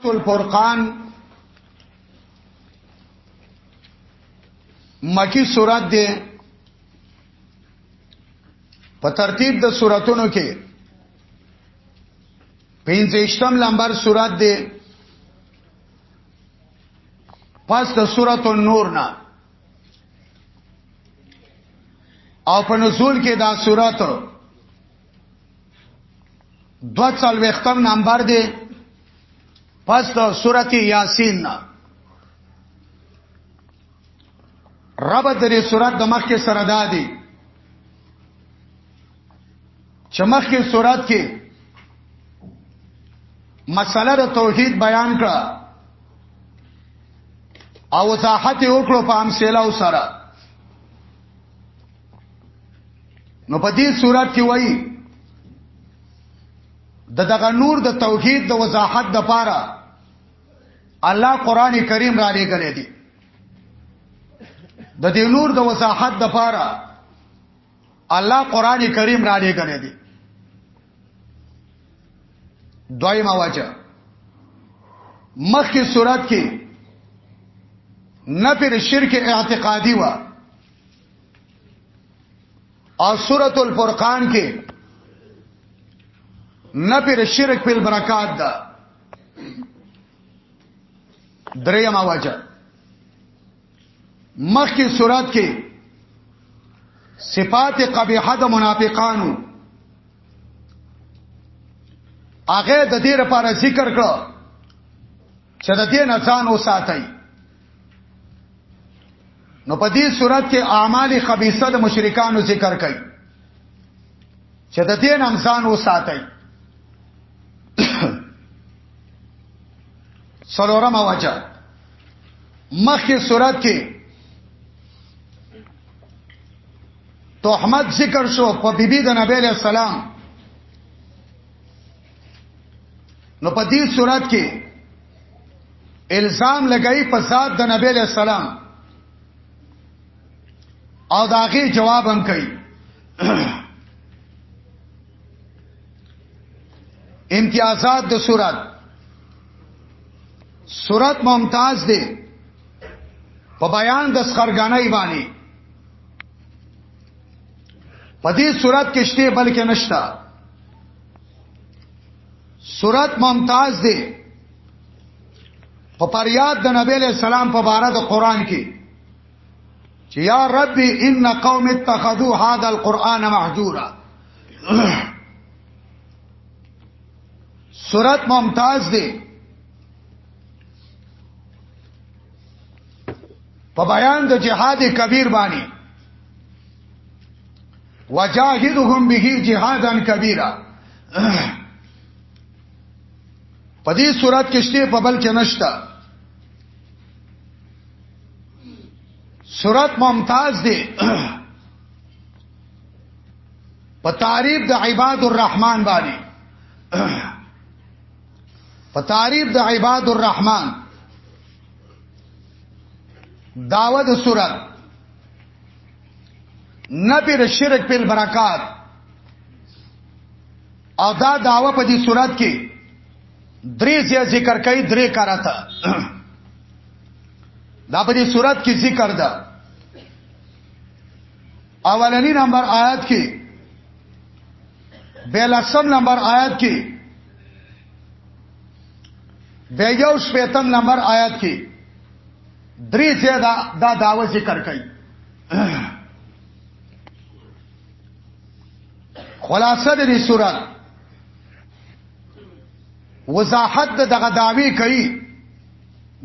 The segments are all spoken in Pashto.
الفرقان مکی سورات دی په ترتیب د سوراتونو کې پنځشتم لمبر سورات دی پس د سورۃ النور نه او په نزول کې دا سورات دو چل وختم نمبر دی پس د سورت یاسین نه رب درې سورت د مخ کې سره دادي چې مخ کې سورت کې مسله د توحید بیان کړه او وضاحت وکړو په امثله سره نو په دې صورت کې وایي د دغه نور د توحید د وضاحت د پاره الله قران کریم را لېګلې دي د دې نور د وضاحت د پاره الله قران کریم را لېګلې دي دویمه وجه مخکې صورت کې نفر شرک اعتقادي و او سورۃ الفرقان کې نفر الشرک په برکات ده دریم واجه مخکې سورات کې صفات قبیحه د منافقانو هغه د دې لپاره ذکر کړو چې د دې نه ځان وساتي نو په دې صورت کې اعمال خبيثه د مشرکانو ذکر کړي چې د دې نام ځان وساتي سلورم وجه مخکې صورت کې تهمت ذکر شو په بیبي د نبی له سلام نو په دې صورت کې الزام لګئی په ذات د نبی له سلام او داغه جواب هم کوي امتیازات د صورت صورت ممتاز دی په بیان د سخرګانای باندې په دې صورت کې شته بلکې نشتا صورت ممتاز دی په پریاد د نبی له سلام په باره د قران کې چې یا رب ان قوم اتخذوا هذا القران محجورا صورت ممتاز دی په بیان د جهاد کبیر باندې وجاهدهم به جهادا کبیره په دې صورت کې شته په بل کې نشته صورت ممتاز دی په تعریف د عباد الرحمن باندې په تعریف د عباد الرحمن داوه د صورت نبی د شرک په برکات او دا داوا په دې صورت کې درې ځای ذکر کوي درې کاراته دا په دې صورت کې ذکر ده اولنی نمبر آیات کې بیلسم نمبر آیات کې بیجو شپیتم نمبر آیات کې درې ځای دا دا داوه ذکر کوي خلاصه د دې صورت وضاحت دغه داوی کوي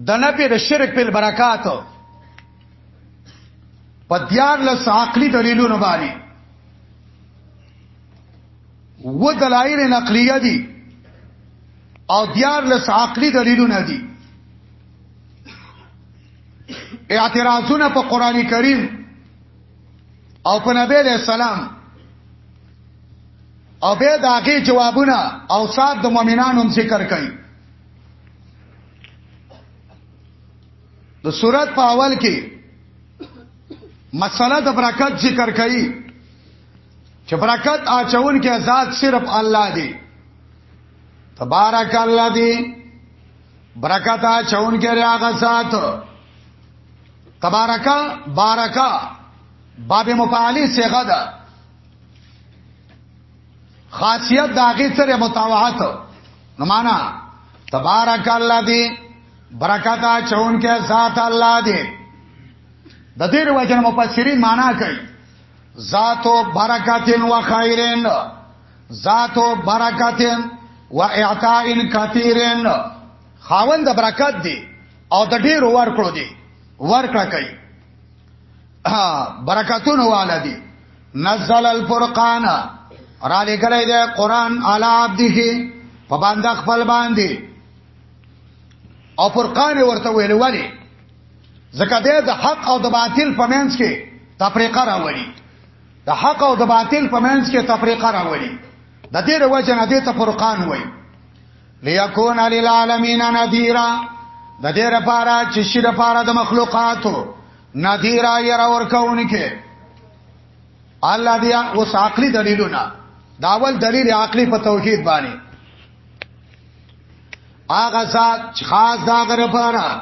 د نبی د شرک په برکات په دیار لس عقلي دلیلونو باندې و دلایل نقلیه دي او دیار لس عقلي دلیلونه دي اعتراضونه په قران کریم او په نبی له سلام او به داغه جوابونه او صاحب د مؤمنانو ذکر کوي د صورت په اول کې مسله د برکت ذکر کړي چې برکت اچون کې آزاد صرف الله دی تبارک الله دی برکتا چون کې راغه سات تبارکا بارکا باب مفعلی صيغه ده خاصیت داغه سره متابعت نو معنا تبارک الله دی برکتا چون کې ذات الله دی د دې وجه مفسرین معنا کوي ذات برکتین و خیرین ذاتو برکتن و اعطاء کثیرن خاوند برکت دی او د ډیر ورکړو دی ورکړه کوي برکتونه والدي نزل الفرقان را لګلې ده قران علی عبده په باندې خپل باندې او فرقان ورته ویل ولی زکه د حق او د باطل په منځ کې تفریقه راوړي د حق او د باطل په منځ کې تفریقه راولي د دې وجه نه دې ته فرقان وایي ليكون للعالمین نذیرا د دې لپاره چې شي لپاره د مخلوقاتو نذیرا یې را ورکوونکې الله بیا اوس عقلي دلیلونه داول دلیل عقلي په توحید باندې هغه ذات خاص دا غره پاره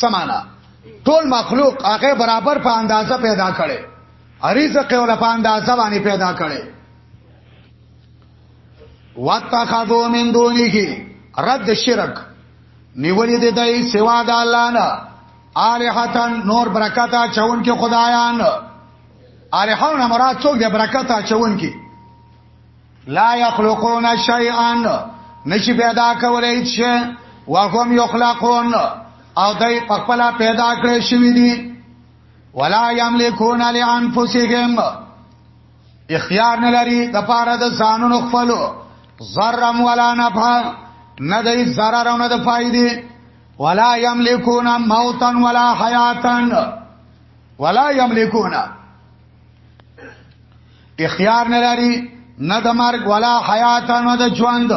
سمانا ټول مخلوق هغه برابر په اندازه پیدا کړي رزق یې ول په اندازه باندې پیدا کړي واتخذو من دونه رد شرک نیولې دې دای سوا د الله نه الہتن نور برکتا چون کې خدایان الہونه مراد څوک دې برکتا چون کې لا یخلقون شیئا نشي پیدا کولای چې وهم یخلقون او دای په خپل پیدا کړی شوی دی ولا یملکون لانفسهم اختیار نه لري د پاره د ځانونو خپلو ضرم ولا نفع نه د ضرر او نه د فائدې ولا یملکون موتا ولا حیاتا ولا یملکون اختیار نه لري نه د مرګ ولا حیات نه د ژوند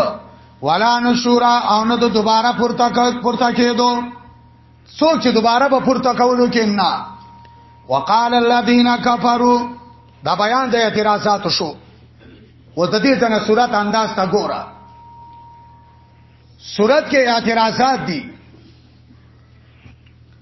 ولا نشورا او نه د دوباره پورته پورته کېدو څوک چې دوباره به پورته کولو کې نه وقال الذين كفروا دا بیان د اعتراضات شو و د دې څنګه صورت انداز تا ګوره صورت کې اعتراضات دي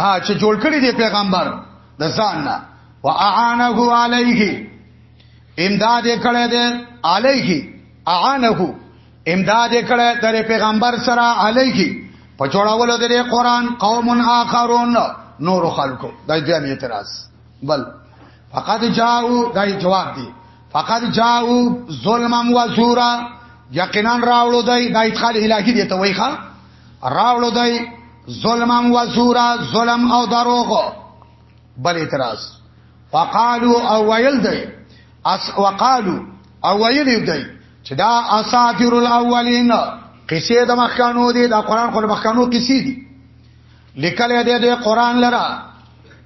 ها چې جوړ کړی دی پیغمبر د ځان نه واعانه علیه امداد کړه دې علیه اعانه امداد کړه د پیغمبر سره علیه په جوړولو د قرآن قوم آخرون نور خلکو دا دې اعتراض بل فقط جاءو دا جواب دی فقط جاءو ظلمم و زورا یقینا راولو دای د ادخال الهی دی ته وایخه راوړو دای ظلمم و زورا ظلم او دروغ بل اعتراض وقالو او ویل دای اس وقالو او ویل دای چې دا اساطیر الاولین قصې د مخکانو دي د قران خو د مخکانو قصې دي لیکل دی د قران لره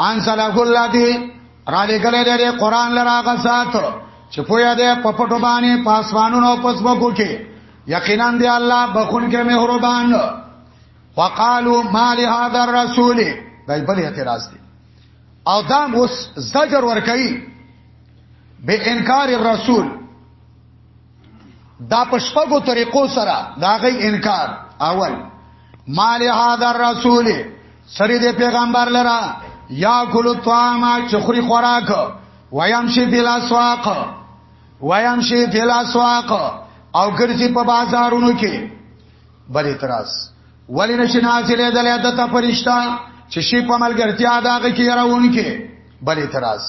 ان صلاح الله دی را لګلې دې قران لرا غسات چې پویا دې په پټو باندې پاسوانونو پسمکو کې یقینا دی الله بخون کې مهربان وقالو ما لهذا الرسول دای بل اعتراض دی او دا اوس زجر ور کوي به انکار الرسول دا پشپګو طریقو سره دا غي انکار اول مال هذا الرسول سری دې پیغمبر لرا یا کل طعام چخري خوراک ويمشي فی الاسواق ويمشي فی الاسواق او ګرځي په بازارونو کې بل اعتراض ولی نشي نازلې د لادت فرشتہ چې شي په ملګرتیا داږي کې راون کې بل اعتراض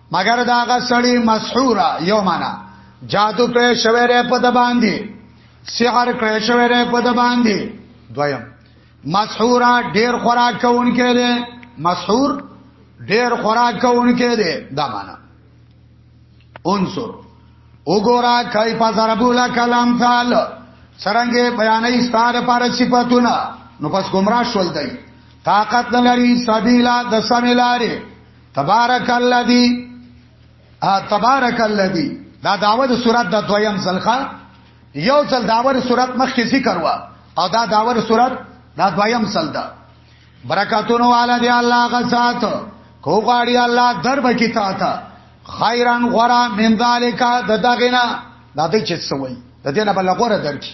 مگر دا هغه سړی مسحورا یو معنا جادو کړی شوی ری په د باندې سحر کړی شوی ری په د باندې دویم مسحورا ډیر خوراک کوونکی دی مسحور ډیر خوراک کوونکی دی دا معنا انصر وګورا کای په ضربولا کلام تعال سرنګې بیانې ستاره پر صفاتونه نو پس گمراه شول دی طاقت نه لري سبیلا د سملاري تبارک الذی تبارک الذی دا داوود سورات د دویم ځلخه یو ځل داوود سورات مخکې ذکر وا او دا داوود سورات دا دویم ځل ده برکاتونو والا دی الله غزاد کو غاړي الله درب کی تا تا خیرن غرا من ذالک د دغنا د دې چې سوي د دې نه بل غره درکې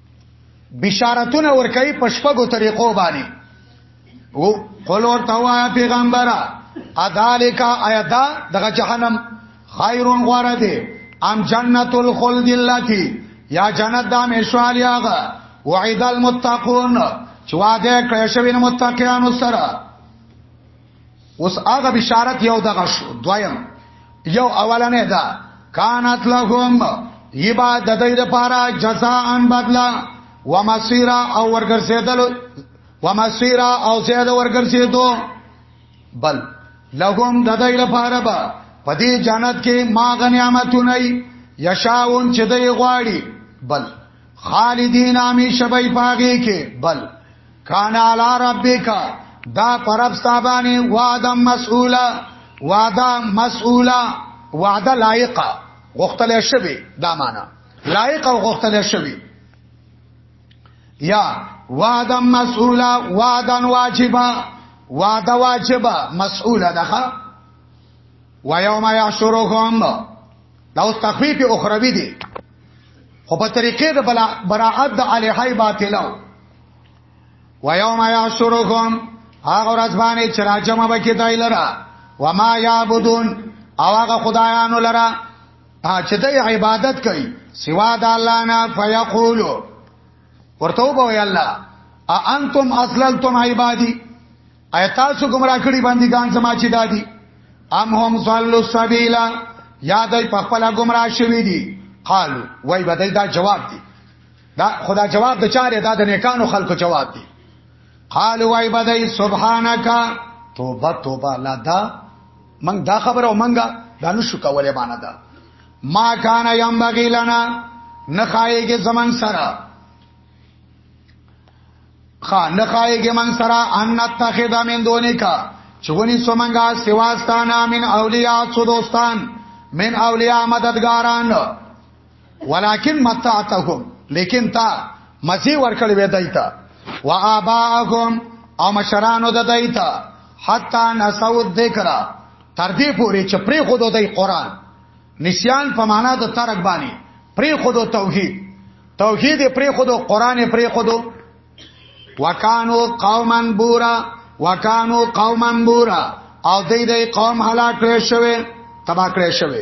بشارتونه ورکوي په شپږو طریقو باندې او قول ورته وایا پیغمبره اذالک ایدا دغه جهنم خیرون غواره دی ام جنت الخلد التي یا جنت د همیشوالي هغه وعد المتقون چې وعده کړی شوی متقینانو سره اوس هغه بشارت یو دغه شو دویم یو اولنې دا کانت لهم یبا د دې لپاره جزاء ان بدلا ومسیرا او ورګرځیدل ومسیرا او زید ورګرځیدو بل لهم د دې لپاره با پدې جنت کې ما غنیمتونه یشاون چې دې غواړي بل خالدین همیشه به پاږي کې بل کان علی ربک دا پرب صاحبانی وعده مسئوله وعده مسئوله وعده لایقه غختل شوی دا معنا لایقه غختل شوی یا وعده مسئوله وعده واجبه وعده واجبه مسئوله دغه و یوم یحشرهم دا اوس تخفیف اخروی دی خو په طریقې د براءت د الہی باطلو و یوم یحشرهم هغه ورځ باندې چې راجمه بکی دای لرا و ما یعبدون او هغه خدایانو لرا چې د عبادت کوي سوا د الله نه فیقولو ورته وای الله ا انتم اصللتم عبادی ایا تاسو گمراه کړی باندې ګان سما چې دادی ام هم صلوا السبیلا یادای په خپل گمراه شوی دي قالو وای بدای دا جواب دی دا خدا جواب د چاره دا د نیکانو خلکو جواب دی قالوا وای بدای سبحانك توبه توبه لا دا من دا خبره ومنګه دا نو شو کوله باندې دا ما کان یم بغی لنا نخایګه زمن سره خا نخایګه من سره ان نتخذ من دونکا چونی سومنګا سواستانا من اولیاء سو دوستان من اولیاء مددگاران ولکن متعتهم لیکن تا مزي ورکړې وې دایتا وا اباهم او مشرانو د دایتا حتا نسو ذکر تر دې پورې چې پری خود د قرآن نسیان په معنا د ترک باندې پری خود توحید توحید پری خود قرآن پری خود وکانو قوما بورا وکانو قوما بورا او دې دې قوم هلاک شوه تبا کړی شوه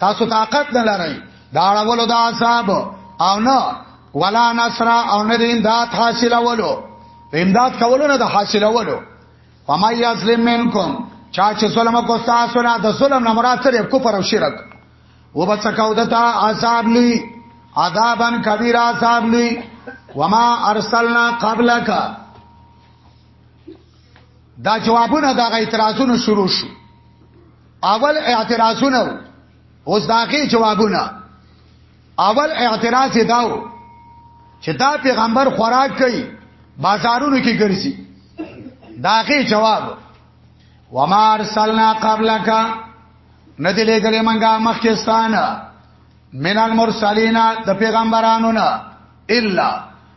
تاسو طاقت نه لرئ دا اړولو د عذاب او نه ولا نصر او نه امداد حاصلولو امداد کولو نه د حاصلولو فما یظلم منکم چا چې ظلم کو تاسو نه د ظلم نه مراد سره کفر او شرک و بچکاو دتا عذاب لوی عذابن کبیر عذاب لوی وما ارسلنا قبلک دا جوابونه دا اعتراضونه شروع شو اول اعتراضونه اوس داغه جوابونه اول اعتراض داو چې دا پیغمبر خوراک کوي بازارونو کې ګرځي داغه جواب وما ارسلنا قبلک ندی لګلې منګه مخکستان من المرسلین د پیغمبرانو نه الا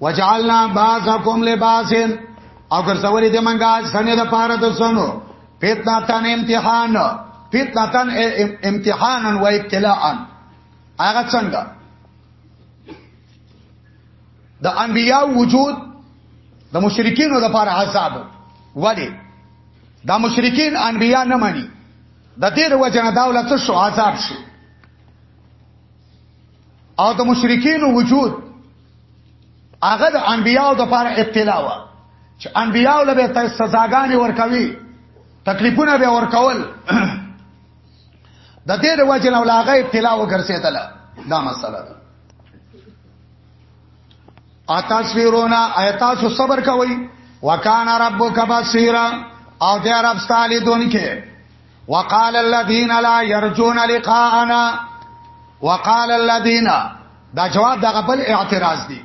وجعلنا بعضکم لباس او ګرځولې د منګه سنې د پاره د سنو فتنه تن امتحان فتنه تن امتحانا و ابتلاء هغه څنګه د انبیاء وجود د مشرکینو د پاره عذاب ولی دا مشرکین انبیاء نه مانی د دې وجنه دولت شو عذاب شو او د مشرکین وجود هغه د انبیانو د پاره ابتلا و چې انبیانو له به سزاګانې ورکوي تکلیفونه به ورکول د دې د وجه نه ولاغه ابتلا وګرځیدله دا مسله ده اتا سویرونا ایتا سو صبر کوي وکانا ربک بصیرا او دې رب ستالی دونکو وقال الذين لا يرجون لقاءنا وقال الذين دا جواب دغه بل اعتراض دی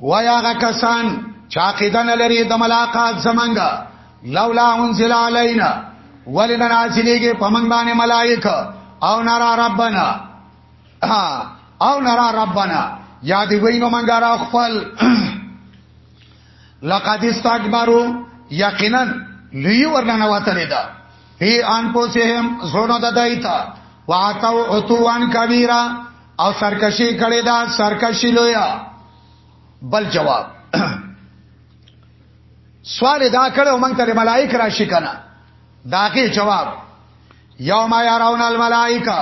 وياغه کسان چا قیدن لري د ملاقات زمنګا لولا انزل علينا ولنا نازلېږي پمن باندې ملائکه او نرا ربنا او نرا ربنا یاد وینو منګا را خپل لقد استكبروا یقینا لوی ورننه وتلی دا فی انفسهم زړونو د دایتا واتو اتوان کبیره او سرکشی کړي دا سرکشی لویا بل جواب سوال دا کړو مونږ ته ملائک راشي کنه داګه جواب یوم یراون الملائکه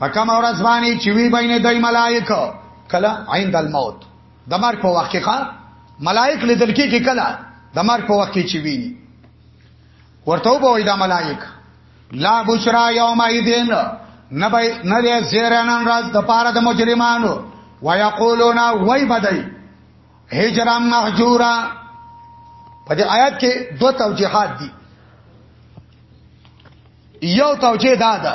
فکم اور اسمانی چوی بین دای ملائکه کلا عند الموت د مرګ په وخت کې ښا ملائک لیدل کېږي کله د مرګ په وخت کې چې ویني ورته وبوي دا ملائک لا بشرا یوم ایدین نبی نری زیرانن راز د پاره د مجرمانو ويقولون وای بدای هجرا محجورا په دې آیات کې دوه توجيهات دي یو توجیه دا ده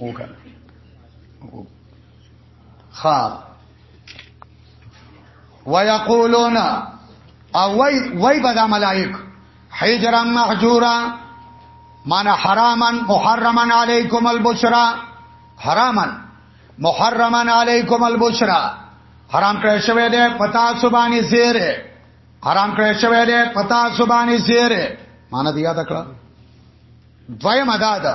وکړه خا ويقولون او وای وای بد ملائک حجرا محجورا من حراما محرما علیکم البشرا حراما محرما علیکم البشرا حرام کړی شوی دی پتا سبانی زیره حرام کړی شوی دی پتا سبانی زیره معنی دی یاد کړه دویم ادا ده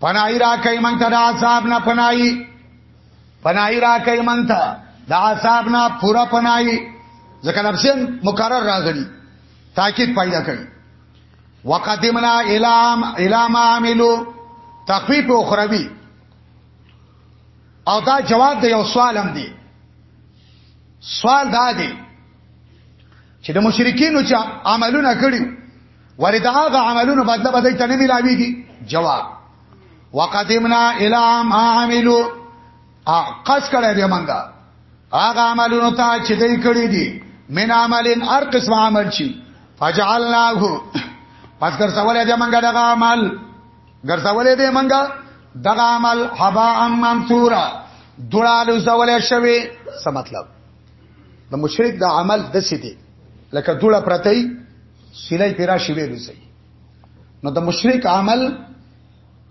پناهی را کوي مونږ ته د عذاب نه پناهی پناهی را کوي مونږ ته د عذاب نه پورا پناهی ځکه لفظین مکرر راغلی تاکید پیدا کړي وقدمنا الام الام عاملو تخفیف اخروی او دا جواب د یو سوال هم دی سوال دا دی چې د مشرکینو چې عملونه کړی ورته هغه عملونه بدله بدله ته نه ملاويږي جواب وقدمنا الى ما عملوا قص کړه دې منګه هغه عملونه ته چې دې کړی دي من عملن هر قسم عمل شي فجعلناه پس کر سوال دې منګه دغه عمل ګر سوال دې منګه دغه عمل حبا ام منثورا دړالو سوال شوی څه مطلب د مشرک د عمل د څه دی لکه دوړه پرتې سینې پیرا شي ویلو سي نو د مشرک عمل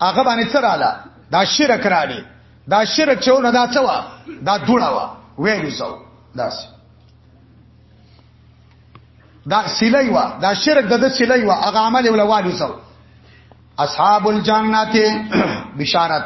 هغه باندې څه رااله دا شرک رااله دا شرک چې نه دا څه وا دا دوړه وا ویلو سو داس دا سیلای وا دا شرک د سیلای وا هغه عمل ولوالو سو اصحاب الجنت بشارت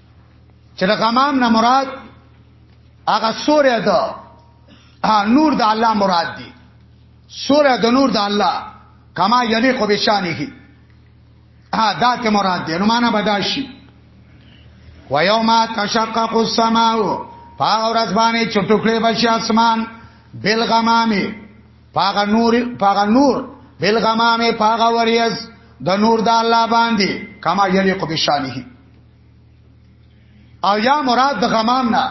چې د غمام نه مراد هغه سورې ده نور د الله مراد دی سورې د نور د الله کما یلی خو بشانه ها دا ته مراد دی نو معنا بداشي و یوم تشقق السماء پاغ ورځ باندې چټکړې بشي اسمان بل غمامي پاغ نور پاغ نور بل غمامي پاغ وریز د نور د الله باندې کما یلیق بشانه او یا مراد د غمام نه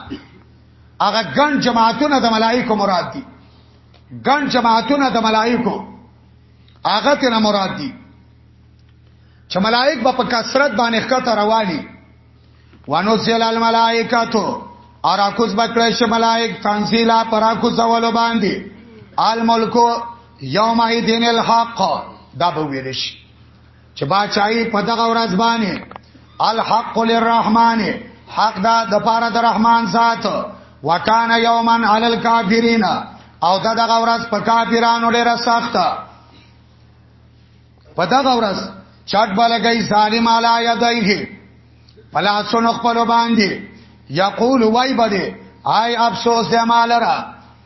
هغه ګڼ جماعتونه د ملائکو مراد دي ګڼ جماعتونه د ملائکو هغه ته نه مراد دي چې ملائک په کثرت باندې ښکته رواني وانو زل الملائکاتو اور اکوز بکړې ش ملائک تنزیلا پر اکوز ولو باندې الملکو یوم ایدین الحق دا به ویل شي چې باچای په دغه ورځ باندې الحق للرحمن حق دا د پاره د رحمان ذات وکانا یومن علی الکافرین او دا دغه ورځ په کافرانو ډیره سخته په دغه ورځ چټ بلګی ظالم علی یدایه پلا سن خپل باندې یقول وای بده آی افسوس دې مالرا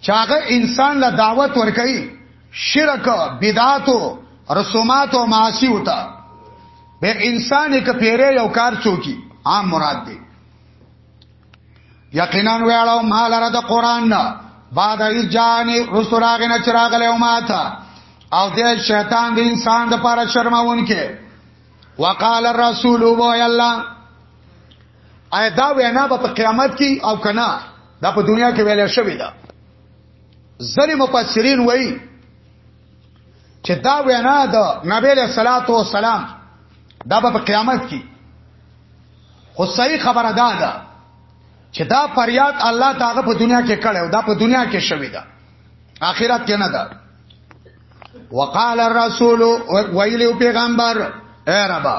چاغه انسان له دعوت ورکړي شرک بدعات رسومات او معاصی وتا به انسان یک پیره یو کار چوکی عام مراد دی یقینا ویاړو مال را د قران نه بعد ای جان رسول هغه نه چراغ له ماته او د شیطان د انسان د پاره شرماون کې وقال الرسول وای الله آیا دا وینا به په قیامت کې او کنا دا په دنیا کې ویل شوې ده ځنې مفسرین وایي چې دا وینا د نبی له صلوات و سلام دا په قیامت کې خو صحیح خبره ده دا چې دا فریاد الله تعالی په دنیا کې کړو دا په دنیا کې شوې ده آخرت کې نه ده وقال الرسول ویلی پیغمبر اے ربا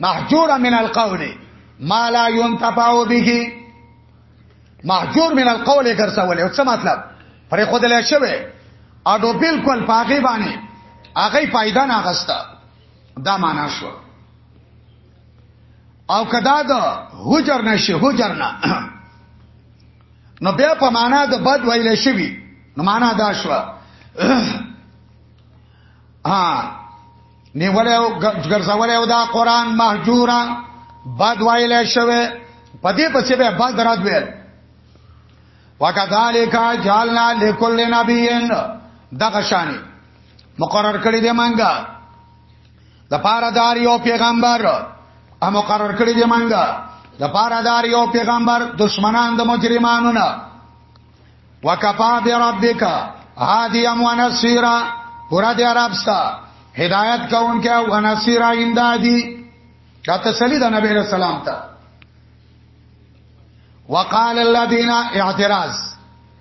محجور من القول ما لا ينتفع به محجور من القول ګرځول او څه مطلب پرې خود له شوی اډو بالکل پاګې باندې هغه فائدہ نه غستا دا معنا شو او کدا د هجر نشي هجر نه نو بیا په معنا د بد ویل شوی نو معنا دا شو ها نیولې او ګرځولې او دا قران مهجورا بد وایلې شوی په دې پسې به بد رد ویل وکذالک جعلنا لكل نبي دغه شان مقرر کړی دی مانګه د پاره دار یو پیغمبر ا مقرر کړی دی مانګه د پاره دار یو پیغمبر دشمنان د مجرمانو نه وکفا بربک هادی ام ونصيرا پورا دی عرب ستا هدایت کون کیا ونصيرا امدادی دا تسلی د نبی رسول الله ته وقال الذين اعتراض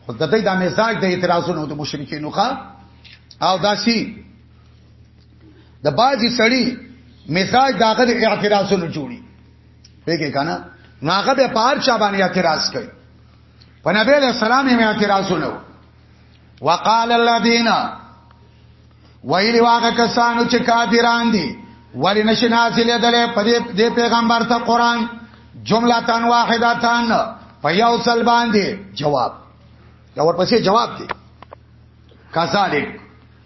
خود د دې د مزاج د اعتراضونو د مشرکین نوخه او داسي د باجی سړی مزاج داغه د اعتراضونو جوړي پیګه کنه ناغه به پار چا باندې اعتراض کوي په نبی علیہ السلام یې اعتراضونه وقال الذين ویلی واغه کسانو چې کافران دي ولی نشي نازلې دلې په دې پیغمبر ته قران جمله تن واحده تن په یو سل باندې جواب دا ورپسې جواب دی کذالک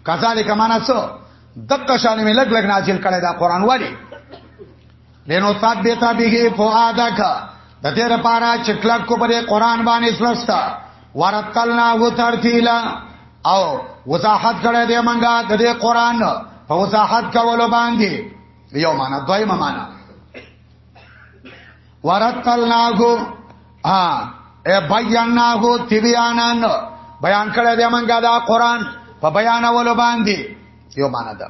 کذالک معنا څه دغه شان مې لګ لګ نازل کړي دا قران ولی لینو ثابت به فؤادک د دې لپاره چې کلک کو پر قران باندې سرستا ورتلنا و ترتیلا او وضاحت کړه دې منګه د دې قران په وضاحت کولو باندې یو معنا دویمه معنا ورتلناغو ها ای بیانناغو تبیانان بیان کړه دې منګه دا قران په بیانولو باندې یو معنا ده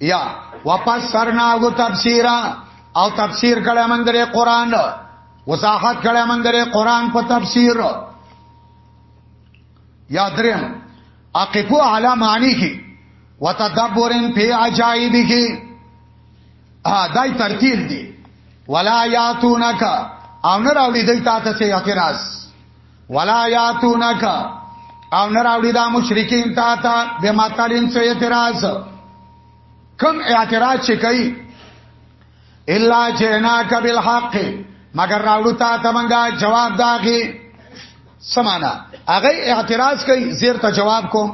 یا وفسرناه تفسیرا او تفسیر کړه موږ درې قران وضاحت کړه موږ درې قران په تفسیر یا دریم اقفو علی معنی کی وتدبرن فی عجائب کی ها دای ترتیل دی ولا یاتونک او نه راوړي دای تا ته اعتراض ولا یاتونک او نه راوړي دا مشرکین تا ته به ماتالین څه اعتراض کم اعتراض چې کوي الا جناک بالحق مگر راوړو تا ته منګه جواب داغي سمانا هغه اعتراض کوي زیر ته جواب کو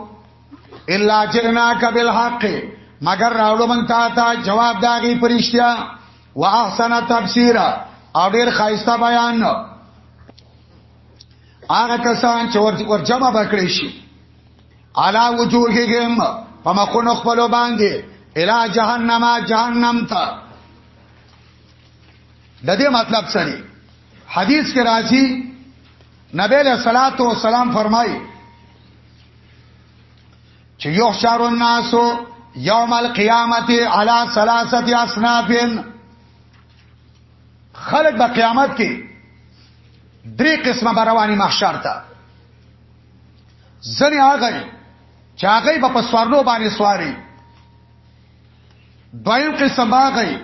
الا جناک بالحق مگر راوړو من تا ته جواب داغي پرشتیا واحسن تفسیر او ډیر خایسته بیان هغه کسان چې ورته ور جمع بکړي شي علا وجوههم په مخونو خپل باندې الا جهنم جهنم ته د دې مطلب سری حدیث کې راځي نبی له صلوات و سلام فرمایي چې یو شر الناس یوم القیامت علی ثلاثه اصنافین خلق به قیامت کې درې قسمه برواني محشر ته ځنې هغه چې هغه به په سوارلو باندې سواري دویم قسم هغه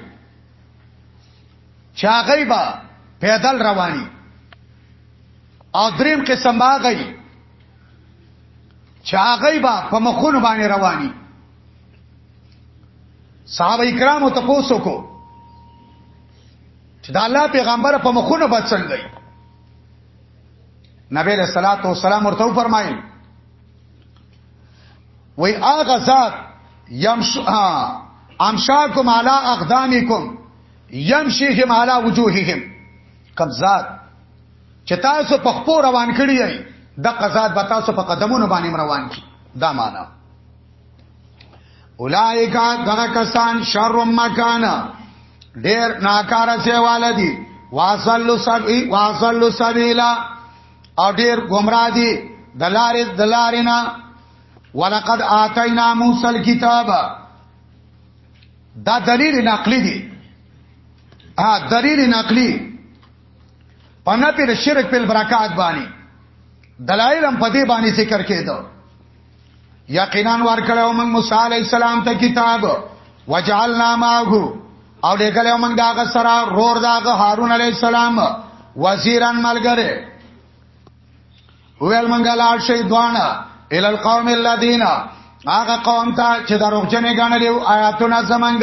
چې هغه به پیدل رواني او دریم قسم هغه چې هغه به په مخونو باندې رواني صحابه کرامو ته پوسو کو چې دا الله پیغمبر په مخونه بد څنګه نبی له صلوات و سلام ورته فرمایل وی هغه ذات یمش امشاکم علی اقدامکم یمشیهم علی وجوههم کم ذات چې تاسو په خپل روان کړی دی د قزاد به تاسو په قدمونو باندې روان کی دا معنا اولائکا دغه کسان شر مکان ډیر ناکاره سیواله دي واصلو سبی واصلو سبیلا او ډیر گمراه دي دلار دلارینا ولقد آتینا موسی الكتاب دا دلیل نقلی دی ها دلیل نقلی پنه پر شرک په برکات باندې دلایل هم په دې باندې ذکر کېدو یقینا ورکړو موږ موسی علی السلام ته کتاب وجعلنا معه او لګلو موږ داغه سره رور داغه هارون علی السلام وزیران ملګری ویل موږ لاړ شي دوانه ال القوم الذين هغه قوم ته چې دروغجنې غنلې آیاتونه زمنګ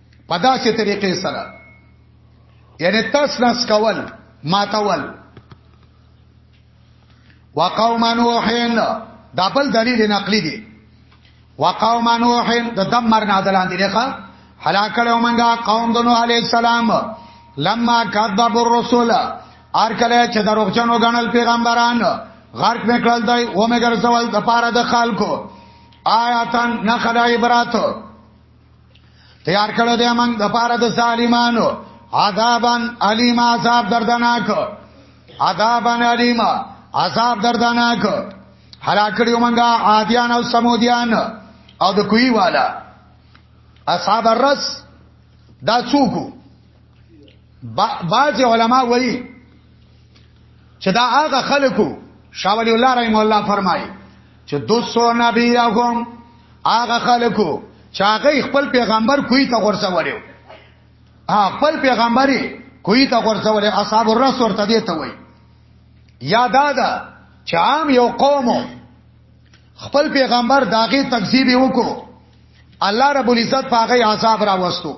په داسې طریقې سره یعنی تس نس کول ماتول وقوم نوحین دا بل دلیل نقلی دی وقوم نوحین د دمر نه عدلان دی لخوا هلاک کړو مونږه قوم د نوح علی السلام لما کذب الرسول ار کله چې دروغجن وګڼل پیغمبران غرق میکړل دی و مګر زوال د پاره د خلکو آیاتن نخدا عبرت تیار کړو دی موږ د پاره د ظالمانو عذابن علیم عذاب دردناک عذابن علیم عذاب دردناک هلاکړو موږ عادیان او سمودیان او د کوی والا اصحاب الرس دا څوک بعض علما وایي چې دا هغه خلکو شاولی الله رحم الله فرمایي چې دوسو نبیهم هغه خلکو چې هغه خپل پیغمبر کوی ته ورسولیو خپل پیغمبري کوی ته ورسولې اصحاب الرس ورته دی ته وای یا دادا چې عام یو قوم خپل پیغمبر داغه تکذیب وکړو الله رب العزت پاغه عذاب راوستو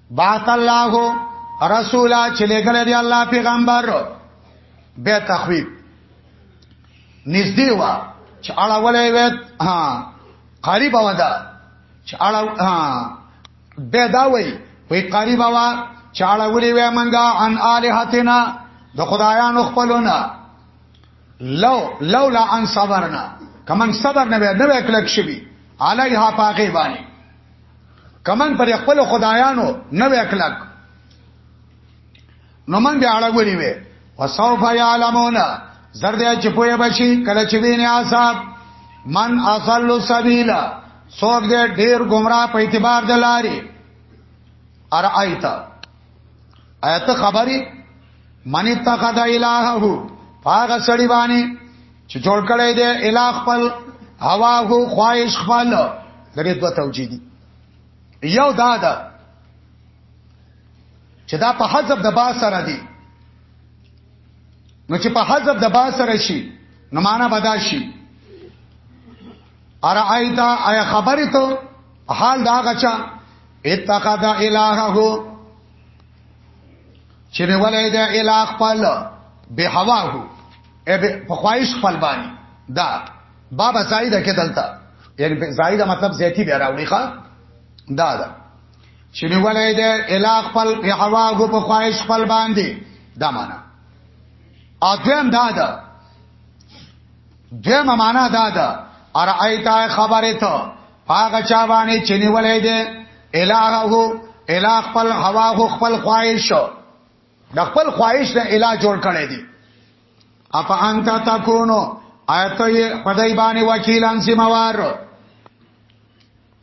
بعث الله رسولا چې لګل دی الله پیغمبر به تخویب نږدې وا چې اړه ولې وې ها قریب و ده چې اړه ها به دا وې وې قریب وا چې اړه ولې وې منګه ان الہتنا د خدایانو خپلونه لو لولا ان صبرنا کمن صبر نه وې نه وې کلک شوی علیها پاغه باندې کمن پر خپل خدایانو نه وکلک نو من بیا اړغوري وي وسوف يعلمون زرد چې پوهه بشي کله چې ویني عذاب من اصل سبیل سوګ دې ډیر گمراه په اعتبار د لاري ارایتا آیت خبري من اتخذ الهه پاګه سړی باندې چې جوړ کړی دی الہ خپل هوا هو خواهش خپل درې دوه توجیه دي یو دا ده چې دا په حذف د با سره دي نو چې په حذف د با سره شي نو معنا بدا شي ارایتا ای خبر ته حال دا غچا اتخذ الهه چې نه ولې د الہ خپل به هوا هو په خواهش خپل باندې دا بابا زائد کې دلته یعنی زائد مطلب زیاتی به راوړي ښا دا دا چې نه ولې د الہ خپل به هوا هو په خواهش خپل باندې دا معنا اځم دا دا دیمه معنا دا ده ارایتا خبره ته هغه چا باندې چنی ولې دې الہو الہ خپل هوا خو خپل خواهش د خپل خواهش نه الہ جوړ کړي دي اپ انت تکونو آیت یې خدای باندې وکیلان سیموار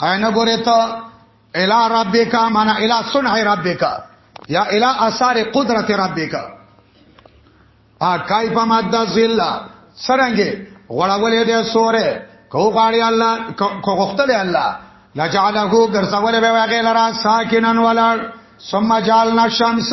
عین ګوره ته الی ربک معنا الی صنع ربک یا الی اثار قدرت ربک ا کای په ماده ذلہ سرنګي غړولې دې سوره کو غاړي الله کو غختلې الله لجعله ګرځولې به واغې لرا ساکینن ولړ ثم جعلنا الشمس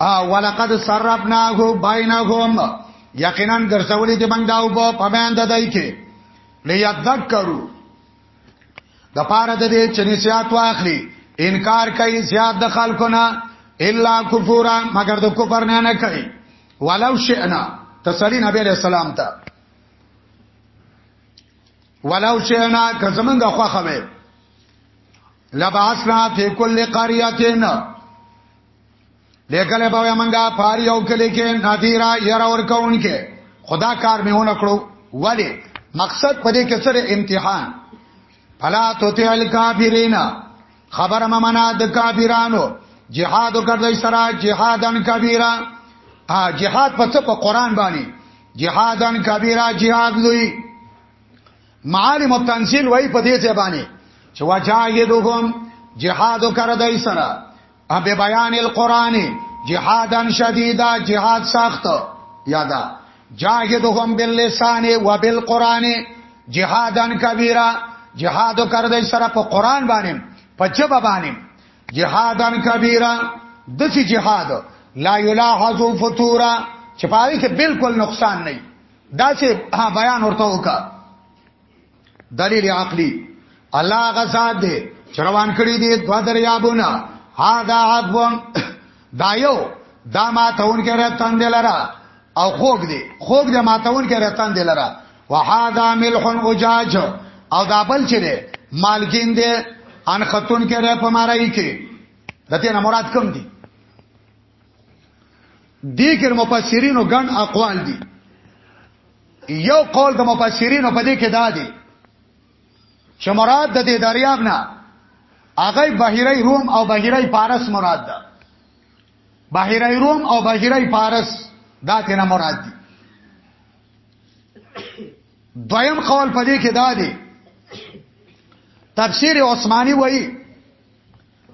او ولقد سربناه بینهم یقینا ګرځولې دې موږ دا وب په باندې دای کې لیذکروا د پاره د دې چې نسیات واخلي انکار کوي زیاد د خلکو نه الا کفورا مگر د کفر نه نه کوي ولو شئنا تسلی نبی علیہ السلام ته ولو شئنا که زمونږه خوخه وي لباسنا فی کل قریتین لیکل به منګه پاری او کلی کې نادیرا ير اور کون کې خدا کار میونه کړو ولی مقصد پدې کې سره امتحان فلا توتی الکافرین خبر ممنا د کافرانو جهاد وکړی سره جهادن کبیره ا جهاد په څه په قران باندې جهادن کبیره جهاد لوی معالم التنزيل وای په دې ځای باندې چې وجاهدهم جهاد کر دای سره اب بیان القران جهادن شدیدا جهاد سخت یادا جاهدهم باللسان وبالقران جهادن کبیره جهاد کر دای سره په قران باندې په جبه باندې جهادن کبیره دسی جهاد لا یلاحظ فتورا چې پاره کې بالکل نقصان نه دا چې بیان ورته وکا دلیل عقلی الله غزاد دې چروان کړی دې دوا دریابونه ها دا عقبون دا یو دا ما تون کې رتن دلرا او خوګ دې خوګ دې ما تون کې رتن دلرا وهذا ملح اجاج او دا بل چې دې مالګین دې ان خاتون کې رې په مارای کې دته نه مراد کم دي دې کې مفسرینو ګڼ اقوال دي یو قول د مفسرینو په دې کې دا دی چې مراد د دې دریاب نه هغه بحیره روم او بحیره فارس مراد ده بحیره روم او بحیره فارس دا تینا مراد دي دویم قول په دې کې دا دی تفسیر عثماني وایي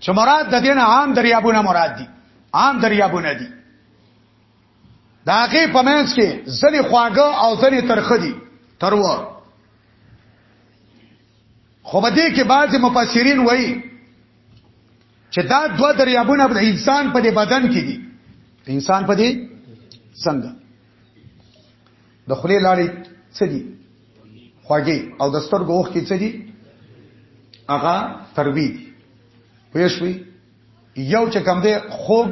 چې مراد د دین عام دریابونه مراد دي عام دریابونه دي دا هغه په منځ کې ځنې خواږه او ځنې ترخه دي تروه خو به دې کې بعض مفسرین وایي چې دا دوه دریابونه د انسان په بدن کې دي انسان په دې څنګه د خلی لاړې څه دي خوږې او د سترګو اوخ کې څه دي هغه تروي دي پېښوي یو چې کم دی خوګ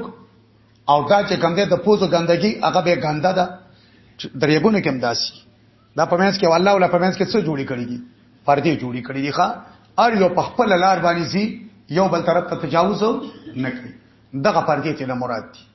او دا چې کم دی د پوزو ګندګي هغه به ګنده ده درېګونه کم داسي دا پمنس کې والله ولا پمنس کې څه جوړی کړی دي پردې جوړی کړی دي ښا ار یو په خپل لار باندې زی یو بل طرف ته تجاوز نه کوي دغه پردې ته نه مراد دي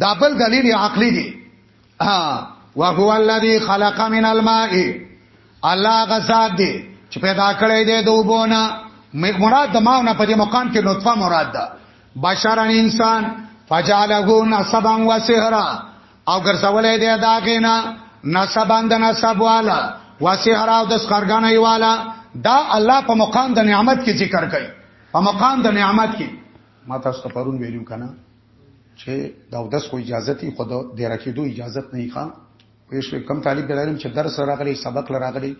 دا بل دلیل عقلی دی ها وهو الذی خلق من الماء الله غزاد دی چې پیدا کړی دی د وبونه مراد د ماونه په دې مقام کې نطفه مراد ده بشرن انسان فجعله نسبا و سحرا او ګرځولې دی دا غینا نسبا د نسب والا و سحرا او د سخرګنې والا دا الله په مقام د نعمت کې ذکر کوي په مقام د نعمت کې ما تاسو ته پرون ویلو کنه چې دا اودس خو اجازه تی خو د ډیر کېدو اجازه نه ښه پېښ کم طالب درالم چې درس راغلی سبق لراغلی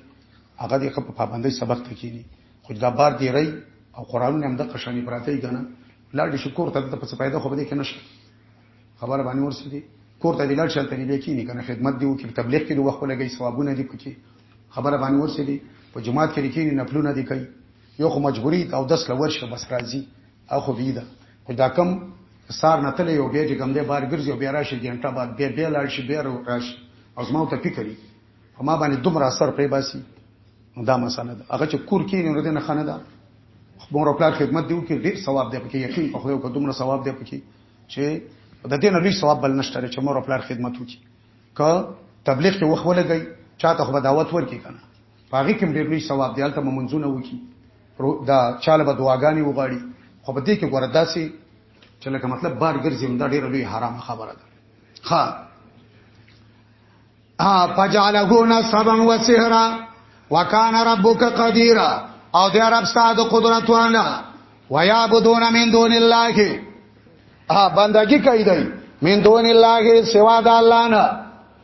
هغه دې په پابندۍ سبق ته کینی خو دا بار دی ری او قران هم د قشانی پراته یې کنه لاړ شي کور ته د څه پیدا خو به دې کنه شي خبر باندې ورسېږي کور ته دې لاړ شي ته دې کینی کنه خدمت دی او کې تبلیغ کې دوه خلګي ثوابونه دي پکې خبر باندې ورسېږي په جماعت کې کینی نفلونه دي کوي یو خو مجبوری او دس لور شو بس راځي او خو ویده خو دا کم سار نه تل یو بیا چې کم دی بار ګرځي او بیا راشي ګنټه بعد بیا بیا لاړ شي بیا راشي او زما ته فکرې په ما باندې دومره اثر پرې باسي دا مسله ده هغه چې کور کې نه ورته نه خنه ده مور خپل خدمت دیو کې ډېر ثواب دی پکې یقین په خدای کو دومره ثواب دی پکې چې د دې نه لوی ثواب بل نشته چې مور خپل خدمت وکړي که تبلیغ کې وخت ولګي چاته خو دعوت ورکړي کنه په هغه کې هم ډېر لوی ثواب دی، هلته به منځونه وکړي، د چا له به دعاګانې وغواړي، خو په دې کې ګوره داسې چې لکه مطلب بار ګرځي نو دا ډېره لوی حرامه خبره ده ښه فجعله نصبا وسحرا وکان ربک قدیرا او دی رب ستاد قدرت وانا ويعبدون من دون الله ها بندگی کوي دی من دون الله سوا د الله نه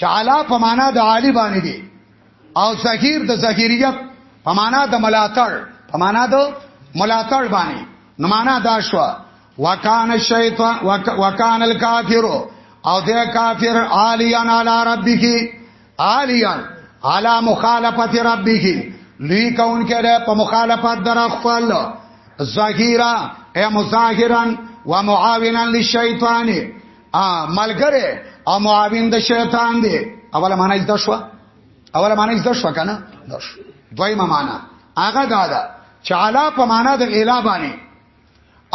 چالا په معنا د عالی باندې دی او ظهیر د ظهیریت په معنا د ملاتړ په معنا د ملاتړ باندې نو معنا دا شو وکانه شیطان وکانه الکافر او د کافر عالیان علی ربه عالیان علی مخالفت ربه لوی کون کړه په مخالفت در خپل ظهیرا ای مظاهرا ومعاونا للشیطان ا ملګری او معاون د شیطان دی اوله معنی زده شو اوله معنی زده شو کنه زده شو دویمه معنی هغه دا ده چې علا په معنی د اله باندې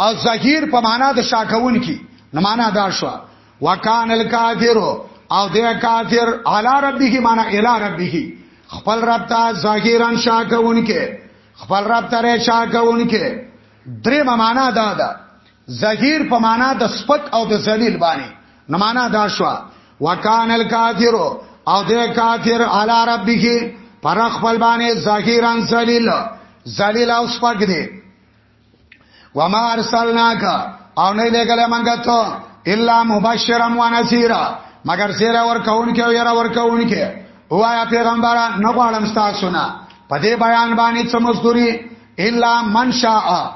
او ظهیر په معنی د شاکون کی نه معنی دا شو وکان الکافر او د کافر علا ربه معنی اله ربه خپل رب ته ظاهرا شاکون کې خپل رب ته شاکون کې درې معنا دا ده زهیر په معنا د سپک او د ذلیل باندې نو معنا دا شو وکان الکافر او د کافر علی ربه پر خپل باندې زهیران ذلیل ذلیل او سپک دی وما ارسلناک او نه لګل منګه ته الا مبشرا و نذیرا مگر سیر اور کون کې او ير اور کون کې وایا پیغمبر نه غواړم تاسو نه په دې بیان باندې څه مزدوري الا من شاء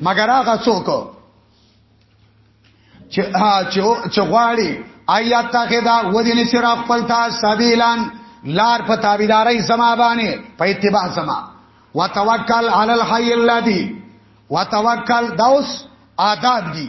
مگر هغه څوک چې چې غواړي آیات تاخه دا ودینې سره خپل تا سبیلان لار په تابعداري زما باندې په اتباع زما وتوکل علی الحی الذی وتوکل دوس آداب دی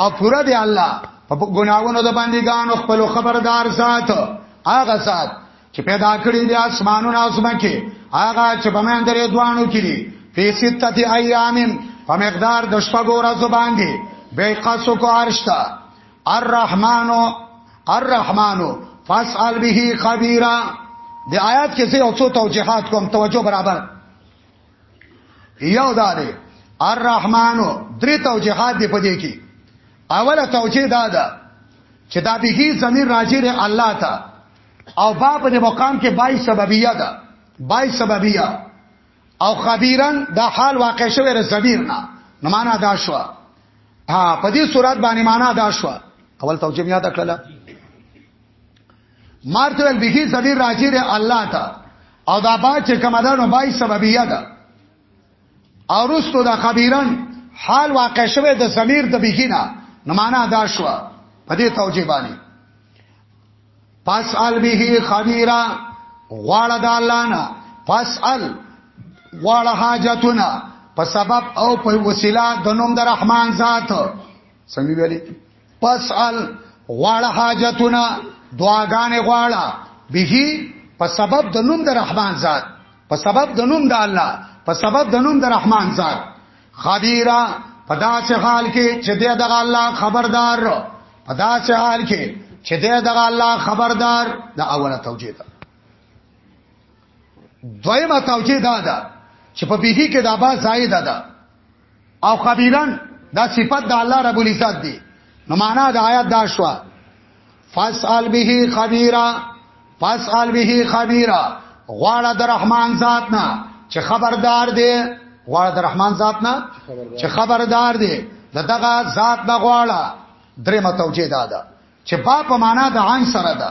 او پورا دی الله په ګناونو د بندګانو خپل خبردار ذات هغه ذات چې پیدا کړی دی اسمانونو او زمکه هغه چې په من درې دوانو کې دي په ستتی ایامین په مقدار د شپږو ورځو باندې به قصو کو ارشتا الرحمانو الرحمانو فاسال به خبيرا د آیات کې څه او څو توجيهات کوم توجه برابر یو دا دی الرحمن درې توجيهات دی پدې کې اوله توجيه دا ده چې دا به زمير راځي ر الله ته او باب د مقام کې بای سببیه ده بای سببیه او خبيرن دا حال واقع شوی ر زمير نه نو معنا دا شو ها په دې صورت باندې معنا دا شو اول توجيه یاد کړل مارته ول به زمير راځي د الله ته او دا با چې کومه ده نو بای سببیه ده او رستو دا خبيرن حال واقع شوه د زمير د بهینا نو معنا دا شو په دې توجیه باندې پس ال به خبيرا غواړه د الله نه پس ال غواړه حاجتونه په سبب او په وسیله د نوم د رحمان ذات سمي ویلي پسال غواړه حاجتونه دعاګانې غواړه به په سبب د نوم د رحمان ذات په سبب د نوم د الله په سبب د نوم د رحمان ذات خبيرا په داسې حال کې چې د دغه الله خبردار په داسې حال کې چې د دغه الله خبردار د اوله توجیه ده دویمه توجیه دا ده چې په بیهی کې دا با زائد ده او خبيرن دا صفت د الله رب العزت دی نو معنا د آیات دا شو فاسال به خبيرا فاسال به خبيرا غواړه د رحمان ذات نه چې خبردار دی غواړه د رحمان ذات نه چې خبردار دی دغه ذات نه غواړه درې متوجه ده چې با په معنا د عین سره ده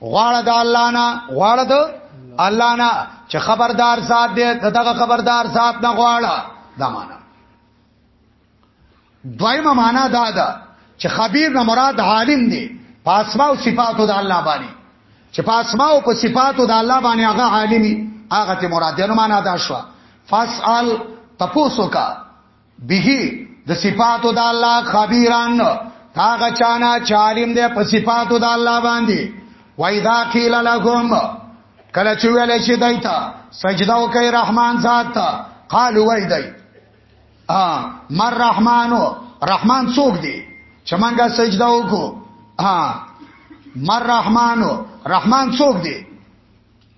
غواړه د الله نه غواړه د الله نه چې خبردار ذات دې دغه خبردار ذات نه غواړه دا معنا دویمه معنا دا ده چې خبير نه مراد عالم دی په اسماء او صفاتو د الله باندې چې په اسماء او په صفاتو د الله باندې هغه عالمي هغه ته مراد دی نو معنا دا شو فاسال تپوسو کا به د صفاتو د الله خبيران تا غچانا چالم ده په صفاتو د الله باندې وایذا قیل لهم کله چې ویل شي دایته سجده وکي رحمان ذات ته قالو وای دای ا مر رحمانو رحمان څوک دی چې مونږه سجده وکړو ا مر رحمانو رحمان څوک دی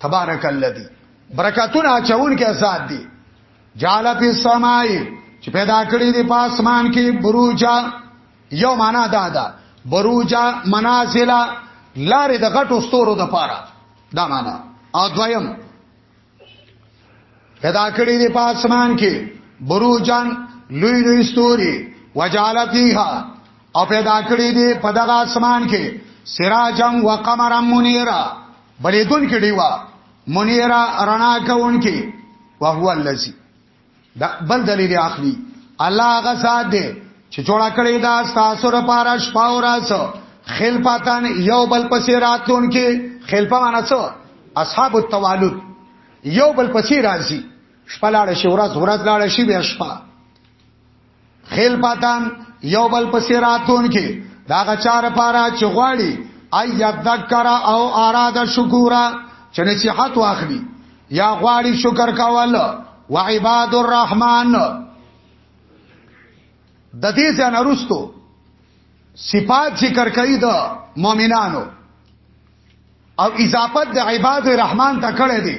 تبارک الذی برکاتونه چون کې ذات دی جعل فی السماء چې پیدا کړی دی په اسمان کې بروجا یو معنا دا ده بروجا منازل لارې د غټو ستورو د پاره دا معنا او دویم پیدا کړی دی په اسمان کې بروجان لوی لوی ستوري وجعل فیها او پیدا کړی دی په دغه اسمان کې سراجم وقمرم منیرا بلیدون کې دیوا منیرا رڼا کون کې وهو الذی دا بل دلیل اخلي الله هغه ذات دی چې جوړ کړی دا تاسو لپاره شپه او ورځ خلپاتان یو بل پسې راتون کې خلپا معنی څه اصحاب التوالد یو بل پسې راځي شپه لاړه شي ورځ ورځ لاړه شي بیا شپه خیل پاتان یو بل پسې راتون کې دا غچار پارا چې غواړي اي یذکر او اراده شکورا چې نصيحت واخلي یا غواړي شکر کول و عباد الرحمن د دې ځان ارستو صفات ذکر کوي د مؤمنانو او اضافت د عباد الرحمن ته کړی دی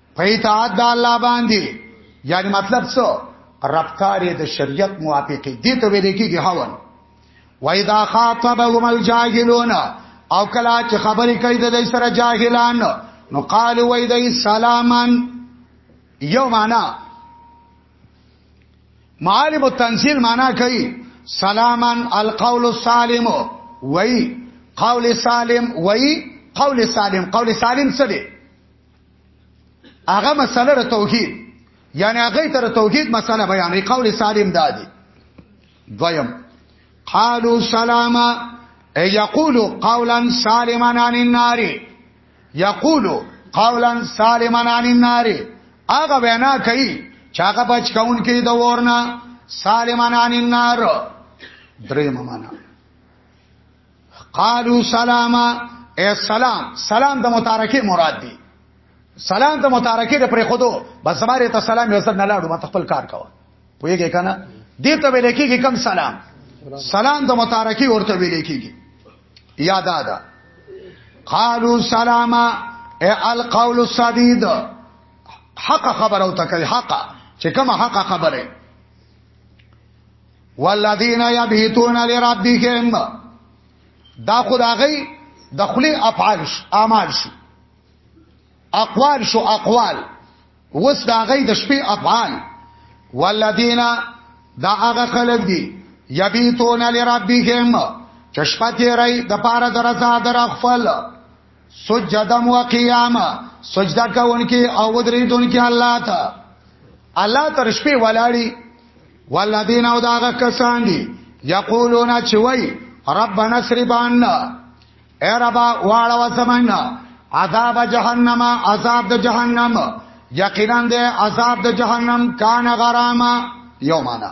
په اطاعت د الله باندې یعنی مطلب څه رفتار د شریعت موافق دي ته ویل کېږي هاون و اذا خاطبهم الجاهلون او کلا چې خبرې کوي د دې سره جاهلان نو قالو وای دای سلامن یو معنا معالم التنزيل معنا کوي سلامن القول السالم وای قول سالم وای قول سالم قول سالم څه دی هغه مسله د توحید یعنی هغه تر توحید مسله بیانې قول سالم دادی دویم قالو سلاما ای یقولو قولا سالما عن النار یقولو قولا سالما عن النار هغه وینا کوي چې هغه بچ کون کې د ورنه سالما عن النار درې ممانه قالو سلاما اے سلام سلام د متارکه مراد دی سلام د متارکه د پرې خودو بس زماره ته سلام یو ځل نه لاړو ما خپل کار کاوه پوهیږي کنه دې ته ویل کېږي کم سلام سلام د متارکی ورته ویل کېږي یاد ادا قالو سلاما اے القول السدید حق خبر او تکي حق چې کوم حق خبره والذین یبیتون لربهم دا خدای دخلی افعال شو اعمال شو اقوال شو اقوال وس دا غي د شپې افعال والذین دا هغه خلک دي یبیتون لربهم چشپتی رای د پاره درزا در خپل سجدا مو قیام سجدا کوونکې او درېدونکې الله ته الله تر شپې ولاړی والذین او داغه کسان دي یقولون چې وای ربنا اصرف عنا اے ربا واړه وسمنا عذاب جهنم عذاب د جهنم یقینا د عذاب د جهنم کان غراما یومانا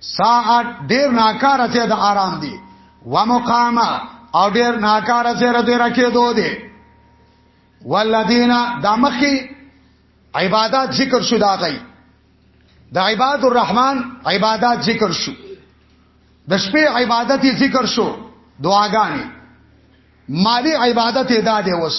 ساعت ډیر ناکاره ته د آرام دی و مقامه او ډیر ناکاره ته رد رکې دو دی والذین دمخی عبادت ذکر شو دا غي د عباد الرحمن عبادت ذکر شو د شپې عبادت ذکر شو دعاګانې مالی عبادت ادا دی وس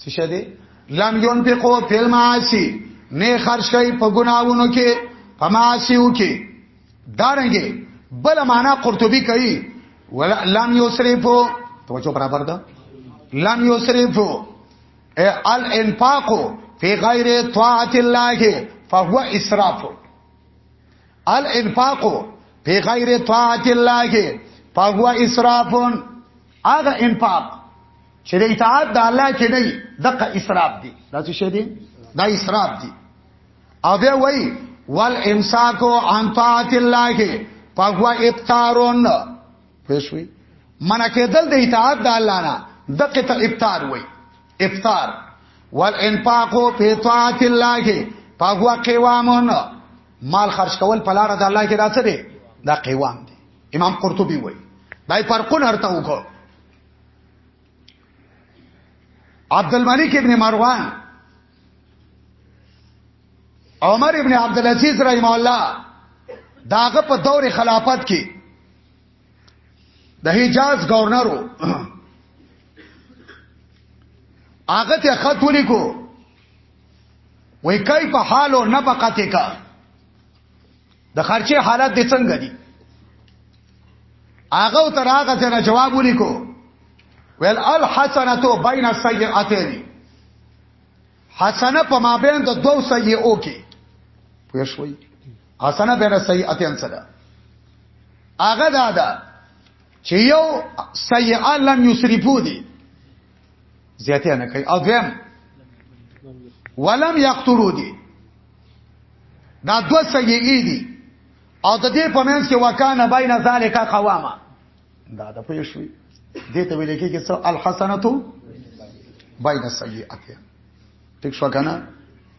څه شه دي لم یون په قو فل معاصی نه خرج کوي په ګناوونو کې په معاصیو کې دارنګي بل معنا قرطبي کوي ولا لم یسرفو توجه برابر ده لم یسرفو الانفاق فی غیر طاعت الله فهو اسراف الانفاق فی غیر طاعت الله فهو اسراف هغه انفاق چې د اطاعت د الله کې نه دغه اسراف دی دا څه شی دی دا اسراف دی او به وای ول امساکو عن طاعت الله فهو ابتارون پښوی من کېدل د اطاعت د الله نه دغه ته ابتار وای ابتار ول انفاقو په طاعت الله فهو قوامون مال خرج کول په لار د الله کې راځي دا قوام دی امام قرطبي وایي دای فرقون هرته وکړو عبد الملک ابن مروان عمر ابن عبد العزيز رحم الله داغه په دور خلافت کې د حجاز گورنرو هغه ته خط ولیکو وای کای په حالو نه بقته کا د خرچه حالت دې څنګه دي هغه تر هغه ته جواب ولیکو ویل الحسنه بین السیئتین حسنه په مابین د دوو سیئو کې پوه شوي حسنه بین السیئتین سره هغه دا ده چې یو سیئه لم یسرفو دي زیاته نه کوي او دویم ولم یقتلوا دي دا دو سیئې دي او د دې په منځ کې وکانه بین ذالک قواما دا د پېښوي دې ته ویل کېږي چې الحسنتو بین السیئات ټیک شو کنه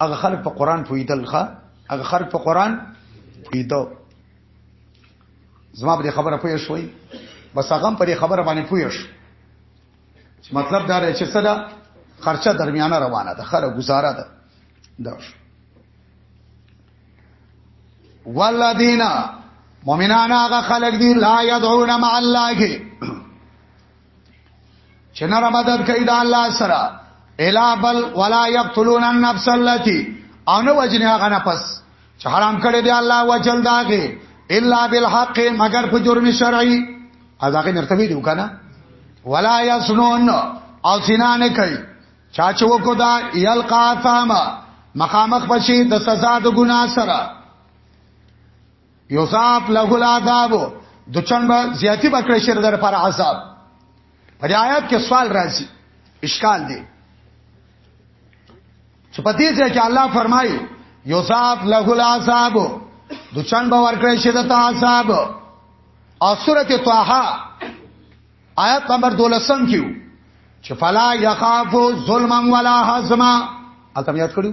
هغه خلک په قران پویدل ښا هغه خلک په قران پویدو زما به خبره پوه شوي بس هغه په خبره باندې پوه شو مطلب دا دی چې څه ده خرچه درمیانه روانه ده خره گزاره ده دا شو والذین مؤمنان هغه خلق دي لا يدعون مع الله کې چې نه مدد کوي د الله سره الا بل ولا يقتلون النفس التي او نه وجنه هغه نفس چې حرام کړی دی الله وجل داګه الا بالحق مگر په جرم شرعي هغه مرتبه دی وکنه ولا يسنون او سینانه کوي چا چې وکړو دا یلقا ثاما مخامخ بشي د سزا د ګنا سره یوصاف له العذاب د چن به زیاتی بکړی شر در پر عذاب په آیات کې سوال راځي اشکال دی چې په دې ځای کې الله فرمایي یوصاف له العذاب د چن به ورکړی شر د عذاب او سورته طه آیت نمبر 12 کیو چې فلا یخافو ظلما ولا حزما البته یاد کړو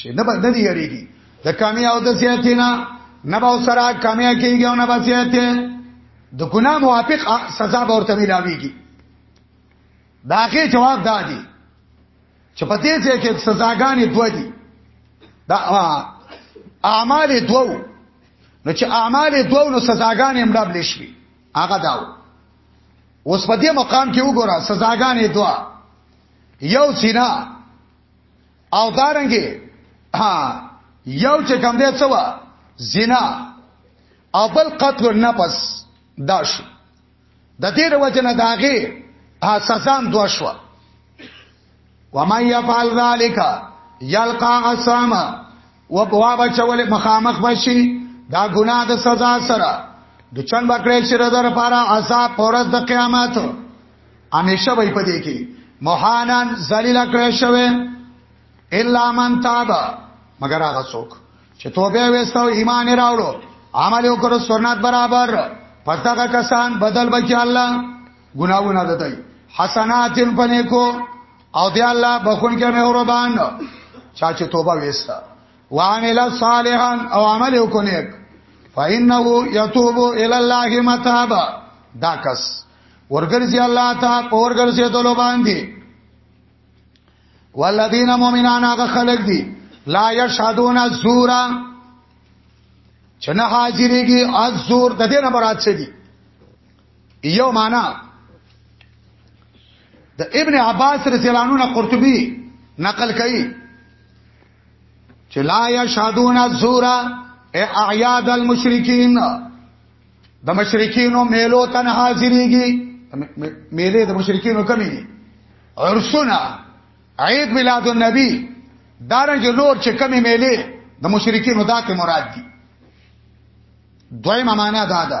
شي نه بد نه دی یریږي د کمی او د زیاتینا نه به سره کمی کیږي او نه به زیاته د ګناه موافق سزا به ورته ملاويږي داخه جواب دادی چې په دې ځای کې سزاګانې دوه دي دا اعمال دوه نو چې اعمال دوه نو سزاګانې هم ډبل شي هغه داو اوس په دې مقام کې وګوره سزاګانې دوا یو سینا او دارنګي ها یو چې کم دی څه وا زنا او بل قتل النفس داش د دې وجنه داغه ها سزا هم دوا شو ومن يفعل ذلك يلقى عصاما و بوا بچول مخامخ بشي دا ګناه د سزا سره د چن بکړې شر در لپاره عذاب پرز د قیامت همیشه وي پدې کې موهانان ذلیل کړې شوی الا من تاب مگر هغه څوک چې توبه وستو ایمان راوړو عمل وکړو سنت برابر پتاګه کسان بدل بچي الله ګناونه دتای حسنات پنه کو او دی الله بخون کې مهربان چا چې توبه وستا وعمل صالحا او عمل وکړي فإنه يتوب إلى الله متابا دا کس ورګرځي الله ته پورګرځي دلو باندې والذین مؤمنان هغه خلق دي لا یشهدون الزور چنه حاضرېږي الزور د دې نه برات څه دي یو معنا د ابن عباس رضی الله عنه قرطبي نقل کړي چې لا یشهدون الزور اعیاد المشرکین د مشرکینو میلو تن حاضریږي میلې د مشرکینو کمی دي عرسنا عید میلاد النبی دارنګ نور چې کمی میلې د مشرکینو دا کې مراد دي دویمه معنا دا ده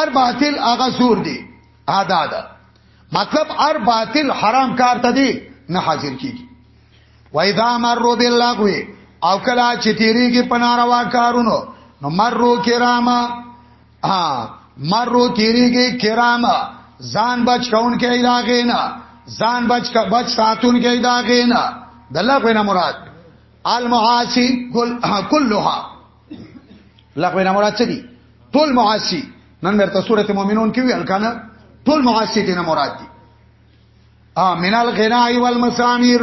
ار باطل هغه زور دی ادا ده مطلب ار باطل حرام کار ته دی نه حاضر کیږي و اذا مروا باللغو او کلا چې تیریږي پناروا کارونو نو مرو کراما ها مرو تیریږي کراما ځان بچ کون کې علاقه نه ځان بچ کا بچ ساتون کې علاقه نه دلغه نه مراد المعاصی کل کلها لغوی نه مراد څه دي ټول معاصی نن مرته سورته مؤمنون کې ویل کنه ټول معاصی دي نه مراد دي ا من الغناء والمسامير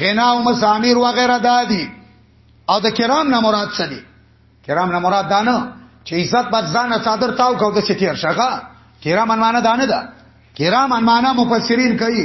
غنا او مسامير وغيرها دادي او د کرام نه مراد څه دي کرام نه مراد دانه چې عزت بد ځان صادر تاو کو د ستیر شغه کرام ان معنی دانه ده دا. کرام ان معنی مفسرین کوي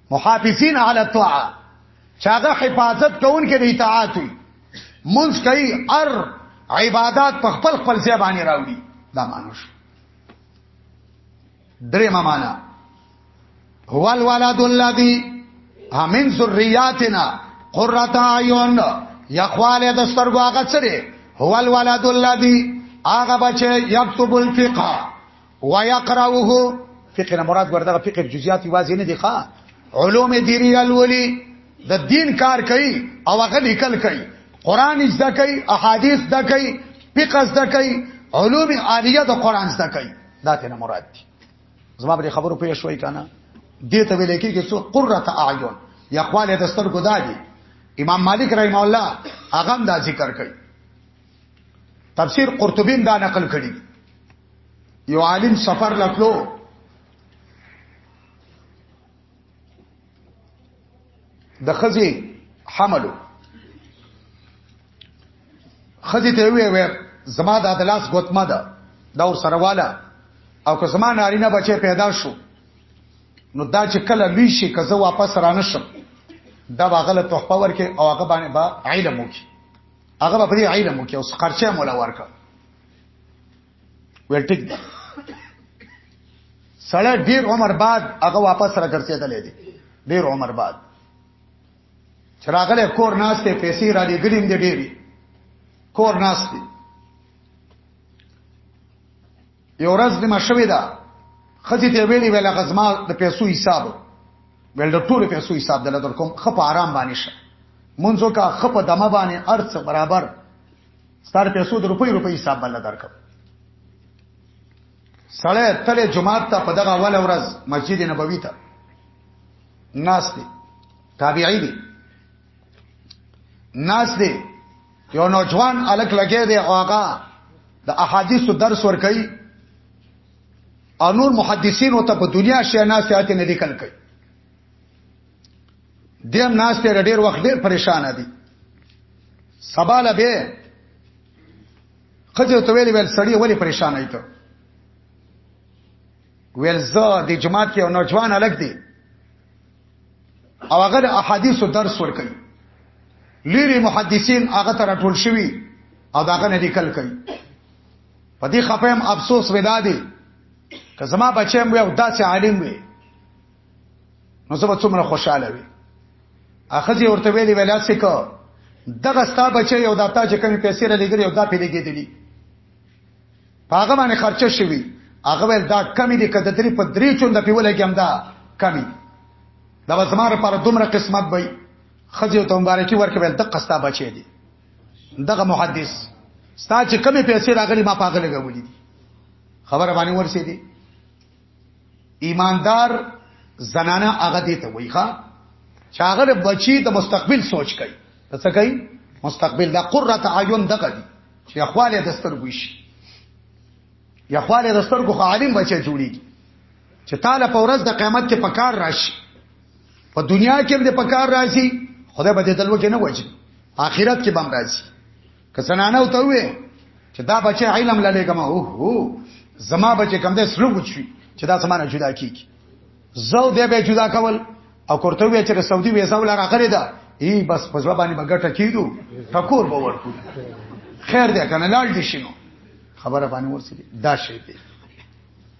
محافظین علی الطاعه چاغه حفاظت کوونکې د اطاعت وي منځ کوي ار عبادت په خپل خپل ځای باندې راوړي دا مانوش درې معنا هو الولد الذي من ذرياتنا قرۃ عیون یخواله د سترګو هغه سره هو الولد الذي هغه بچي یكتب الفقه وایا قراوه فقه نه مراد ورته فقه جزئیات واځي نه دي ښا علوم دیری الولی د دین کار کوي او هغه لیکل کوي قران زده کوي احادیث زده کوي فقه زده کوي علوم عالیه د قران زده کوي دا ته مراد دي زما به خبرو پوه شوي کنه دې ته ویل کېږي چې قرۃ اعین یا خواله دستر ګداږي امام مالک رحم الله هغه دا ذکر کوي تفسیر قرطبی دا نقل کړی یو عالم سفر لکلو د خزي حملو خزي ته وی وی زما د ادلاس غوتما ده دا ور سره والا او که زما نارینه بچي پیدا شو نو دا چې کله لوی شي که زه واپس رانشم دا باغله تحفه ورکې او هغه باندې با علم وکړي هغه په دې علم کې اوس خرچه مولا ورکړ ویل ټیک ده سړی ډیر عمر بعد هغه واپس را ګرځېدلې دي ډیر عمر بعد چراغله کور ناس ته پیسې را لګلیم دي ډېری کور ناس دي یو ورځ د مشوي دا خځې ته ویلي ویل غزما د پیسو حساب ویل د ټولو پیسو حساب دلته در کوم خپ آرام باندې شه منځو کا خپ دمه باندې ارڅ برابر ستاره پیسو د روپۍ روپۍ حساب باندې درکم سړی تل جمعات ته په دغه اول ورځ مسجد نبوي ته ناس دي تابعي دي ناس دی یو نوجوان الک لګی دی واقع د احادیثو درس ور کوي او نور محدثین او ته په دنیا شې نه سیاته نه لیکل کوي دیم ناس ته ډیر وخت ډیر پریشان دي سباله به خځه ته ویلې ویل سړی ولی پریشان دی ته ویل زه د جماعت کې یو نوجوان الګ دی او هغه د احادیثو درس ورکوي لیری محدثین هغه تر ټول شوی او داغه نه لیکل کوي په دې خپم افسوس ودا دي که زما بچم وي او داسې عالم وي نو زه به څومره خوشاله وي اخزي ورته ویلي ویلا سکه دغه ستا بچي او داتا چې کمی پیسې را لګري او دا پیلې کېدلی هغه باندې خرچه شوی هغه ول دا کمی دي کده درې په درې چوند په ولګي هم دا کمی دا وسمار پر دومره قسمت وي خځه ته مبارکي ورکې ول دقه ستا بچي دي دغه محدث ستا چې کمی پیسې راغلي ما پاغلې غوړي دي خبره باندې ورسې دي ایماندار زنانه هغه دې ته وایي ښا چې هغه بچی د مستقبل سوچ کوي څه کوي مستقبل دا قرۃ عیون دغه دي چې اخواله د سترګو شي یا خواله د سترګو خو عالم بچی جوړیږي چې تعالی په ورځ د قیامت کې پکار راشي په دنیا کې به پکار راشي خدای به دې دلو کې نه وځي آخرت کې بم راځي کسنانه او ته وې چې دا بچي علم لالې کما او هو زما بچي کم دې سلوک شي چې دا سمانه جدا کیږي زو دې به جدا کول او کوته وې چې سعودي وې زو لاره کړی دا ای بس په ځواب باندې بغټه کیدو ټکور به ورکو خیر دې کنه لاړ دې شنو خبره باندې ورسې دا شي دې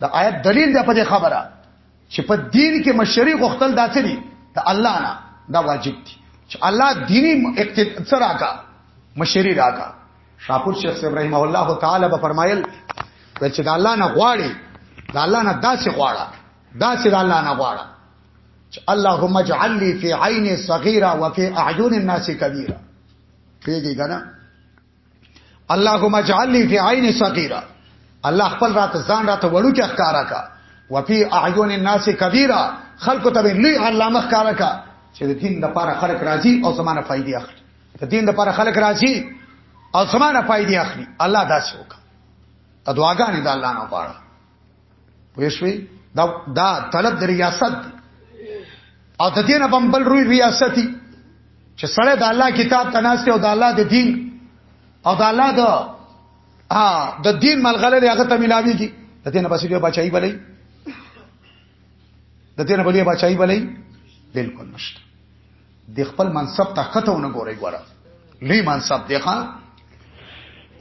دا آیت دلیل دی په دې خبره چې په دین کې مشری غختل داسې دي د الله نه دا واجب دي چې الله دینی اقتدار راکا مشری راکا شاپور شیخ ابراهیم الله تعالی به فرمایل چې د الله نه غواړي د الله نه داسې غواړه داسې د الله نه غواړه چې اللهم اجعل لي في عيني صغيره وفي اعين الناس كبيره پیږي کنه اللهم اجعل لي في عين صغيره الله خپل رات ځان رات وړو کې ښکارا کا وفي اعين الناس كبيره خلق ته لوی علامه ښکارا کا چې د دین د پاره خلق راضي او زمانه فائدې اخلي د دین د پاره خلق راضي او زمانه فائدې اخلي الله دا څوک ته دعاګانې د الله نه غواړه وښوي دا دا طلب د ریاست او د دینه بم بل روی ریاستي چې سره د الله کتاب تناسته او د الله د دین او د الله د ها د دین ملغله دی هغه ته ملاوي دي د دینه بس یو بچای بلې د دینه بلې بچای بلې بالکل نشته د خپل منصب ته خطو نه ګوري ګوره لوی منصب دی ښا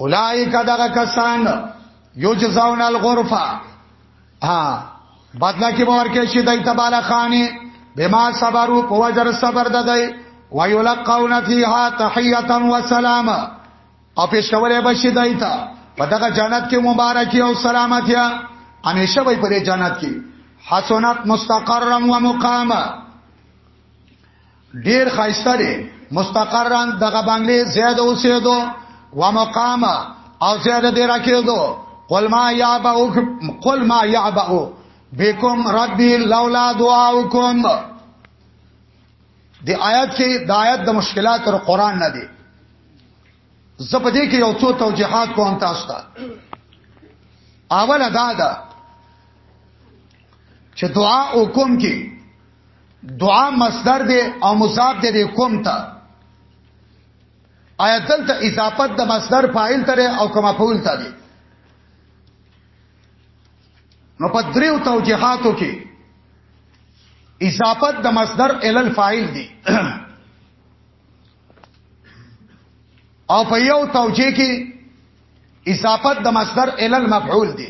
اولایک دغه کسان یجزاون الغرفه ها بدلا کې باور کې شي دای تبالا خانه بما صبرو په وجر صبر ددای ویلقون فیها تحیه و سلام او پیش کولای بشي دای ته په دغه جنت کې مبارکي او سلامتیا همیشه وي په جنت کې حسنات مستقرا و مقاما ډیر خایسته دی مستقرن دغه بنگلې زیاد اوسېدو و مقام او زیاد دی راکېدو قل ما یعبو قل ما یعبو بكم ربي لولا دعاؤكم دی آیات کې د آیات د مشکلات او قران نه دی زپدې کې یو څو توجيهات کوم تاسو ته اول ادا ده چې دعا وکم کې دعا مصدر دی او مضاف دی کوم ته آیا دلته اضافت د مصدر فاعل تره او کما فعول ته دی نو په دریو توجیهاتو کې اضافت د مصدر ال الفاعل دی او په یو توجیه کې اضافت د مصدر ال المفعول دی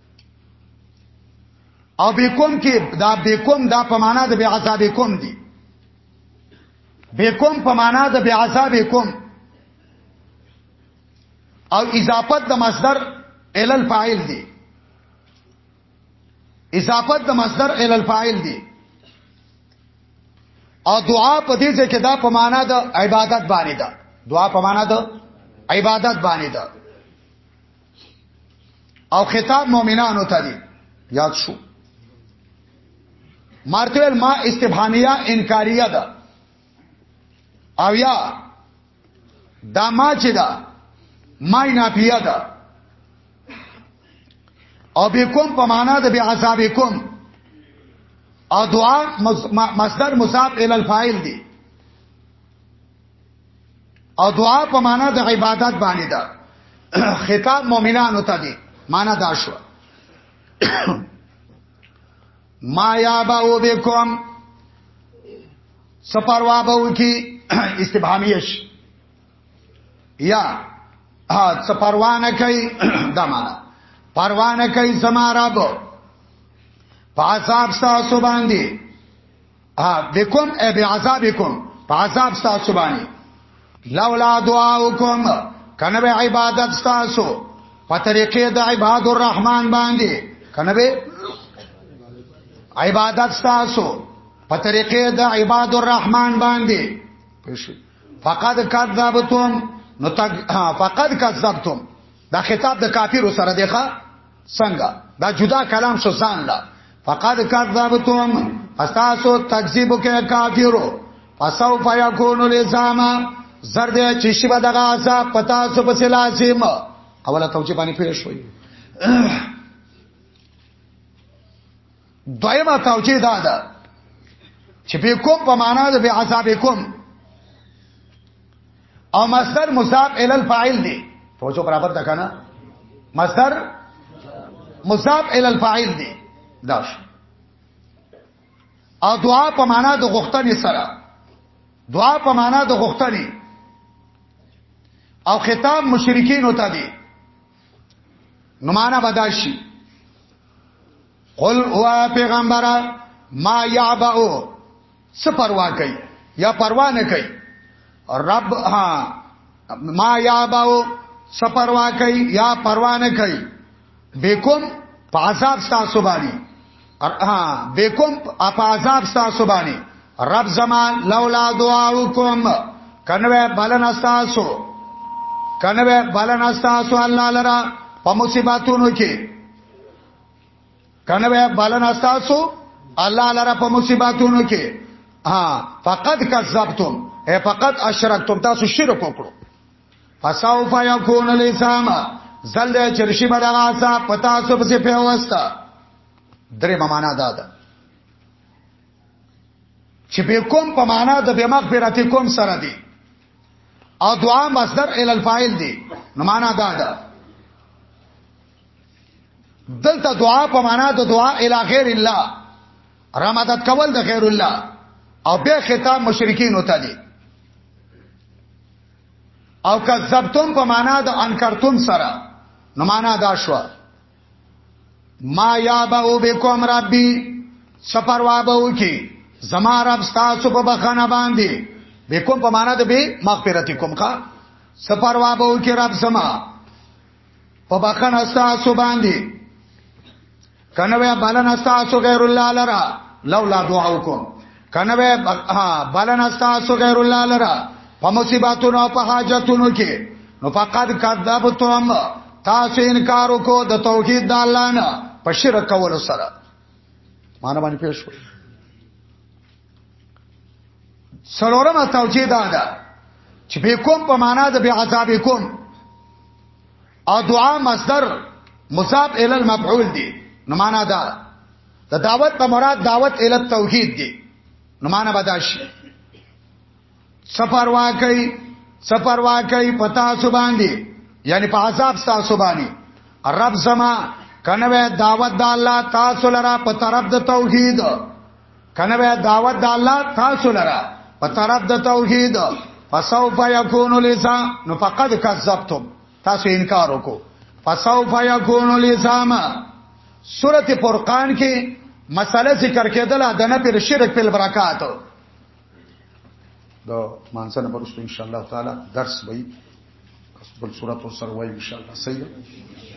او بیکم کې دا بیکم دا په معنا د بیعذابکم دی بیکم په معنا د بیعذابکم او اضافت د مصدر ال الفاعل دی اضافت د مصدر ال الفاعل دی او دعا په دې ځای کې دا په معنا د عبادت باندې ده دعا په معنا د عبادت باندې ده او خطاب مؤمنانو ته دی یاد شو مارتل ما استفهامیه انکاریه ده او یا دا ما چې ده ما نه پیه ده او بكم په معنا د بیا عذابکم او دعا مصدر مصاب ال الفاعل دی او دعا په معنا د عبادت باندې ده خطاب مؤمنانو ته دی معنا دا شو ما یا باو بكم سپروا باو کی استبهامیش یا ها سپروانه کوي دا معنا پروانه کوي زما رب پاساب تاسو باندې ا بكم ای بعذابکم په عذاب تاسو باندې لولا دعاؤکم کنه به عبادت تاسو په طریقې د عباد الرحمن باندې کنه به عبادت تاسو په طریقې د عباد الرحمن باندې فقد کذبتم نو تک فقد کذبتم دا خطاب د کافر سره دی ښا څنګه دا جدا کلام شو ځان لا فقد کذبتم فاستاسو تکذیب کې کافرو فسو فیکون لزاما زرد چې شی به دغه عذاب پتا سو پس لازم اوله توجیه باندې پیښ وي دویمه توجیه دا ده چې به کوم په معنا ده به عذاب کوم او مصدر مضاف ال الفاعل دی توجه برابر ده کنه مصدر مضاف ال الفاعل دی دا شو او دعا په معنا د غختنې سره دعا په معنا د غختنې او خطاب مشرکین وته دي نو معنا بداشي قل او پیغمبره ما یعبو څه پروا کوي یا پروا نه کوي رب ها ما یعبو څه پروا کوي یا پروا نه کوي بكم په عذاب تاسو باندې ها بكم په عذاب تاسو باندې رب زمان لولا دعاوکم کنوې بلن تاسو کنوې بلن تاسو الله لرا په مصیباتونو کې کنه به بلن استاسو الله لره په مصیباتونو کې ها فقط کذبتم اے فقط اشرکتم تاسو شرک وکړو فسوف یکون لسام زل د چرشی بدغه عذاب پتا سو پسې پیوستا درې معنا دا ده چې به کوم په معنا د به مغفرت کوم سره دی او دعا مصدر ال الفاعل دی نو معنا دا ده دلته دعا په معنا د دعا الی غیر الله را مدد کول د غیر الله او به خطاب مشرکین وته دي او کذبتم په معنا د انکرتم سره نو معنا دا شو ما یا باو بكم ربي سفر وا باو کی زما رب تاسو په بخنه باندې بكم په معنا د به مغفرت کوم کا سفر وا باو کی رب سما په بخنه تاسو باندې کنه وی بلنه تاسو غیر الله لرا لولا دعاوکم کنه وی بلنه تاسو غیر الله لرا په مصیباتونو او په حاجتونو کې نو فقط کذبتم تاسو انکار وکړو د توحید د الله نه په شرک کولو سره معنی باندې پېښ شو سلورمه توجیه دا ده چې به کوم په معنا د به عذاب کوم او دعا مصدر مصاب ال المفعول دی نو معنا دا د دعوت په مراد دعوت ال التوحید دی نو معنا بداش سپروا کوي سپروا کوي پتا سو باندې یعنی په عذاب تاسو باندې رب زما کنوې دعوت د الله تاسو لرا په طرف د توحید کنوې دعوت د الله تاسو لرا په طرف د توحید فسوف یکون لسا نو فقد کذبتم تاسو انکار وکړو فسوف یکون لساما سورته فرقان کې مسله ذکر کېدله د نه پر شرک په برکاتو دا مانځه نه برسته ان شاء الله تعالی درس وي بل صورت سره وایو ان شاء الله صحیح